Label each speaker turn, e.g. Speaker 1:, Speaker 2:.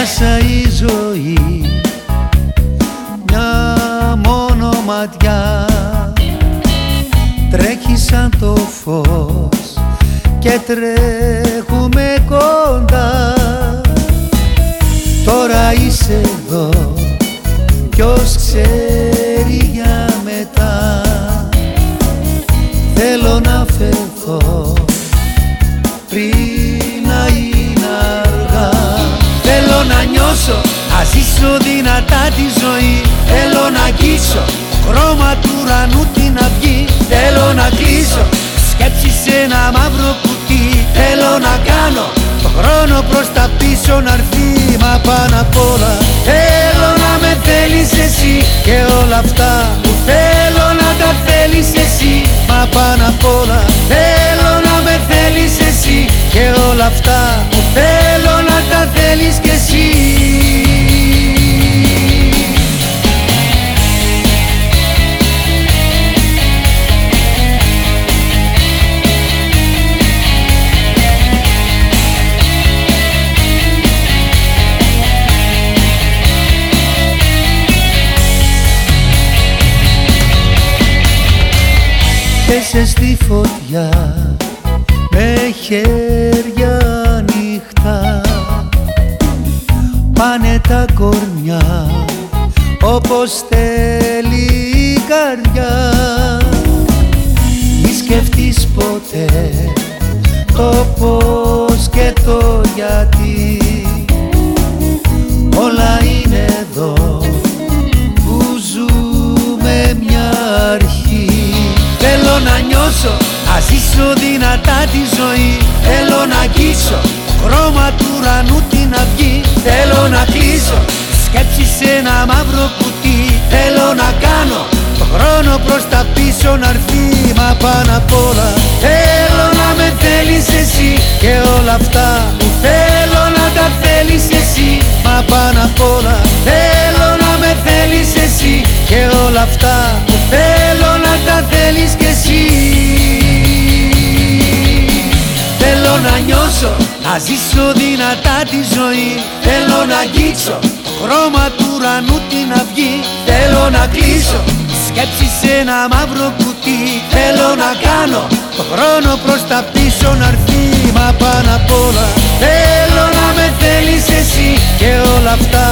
Speaker 1: Μέσα η ζωή μια μόνο ματιά. Τρέχει σαν το φως και τρέχουμε νιώσω, να ζήσω δυνατά τη ζωή. Θέλω να αγγίσω χρώμα του ουρανού την αυγή Θέλω να κλείσω. Σκέψη σε ένα μαύρο κουτί. Θέλω να κάνω το χρόνο προς τα πίσω να έρθει. Μα πάνω απ' όλα θέλω να με θέλεις εσύ Και όλα αυτά Πέσε στη φωτιά με χέρια ανοιχτά. Πάνε τα κορμιά όπως θέλει η καρδιά. Μη σκεφτείς ποτέ το πώς και το γιατί νιώσω, να ζήσω δυνατά τη ζωή. Θέλω να αγγίσω χρώμα του ουρανού την αυγή Θέλω να κλείσω. Σκέψη σε ένα μαύρο κουτί. Θέλω να κάνω το χρόνο προς τα πίσω να έρθει. Μα πάνω απ' όλα θέλω να με θέλεις εσύ. Και όλα αυτά που θέλω να τα θέλεις εσύ. Μα πάνω απ' όλα θέλω να με θέλεις εσύ. Και όλα αυτά που θέλω να τα θέλεις κι εσύ να νιώσω, να ζήσω δυνατά τη ζωή. Θέλω να αγγίξω το χρώμα του ουρανού την αυγή Θέλω να κλείσω σκέψη σε ένα μαύρο κουτί. Θέλω να κάνω το χρόνο προς τα πίσω να έρθει. Μα πάνω απ' όλα θέλω να με θέλεις εσύ Και όλα αυτά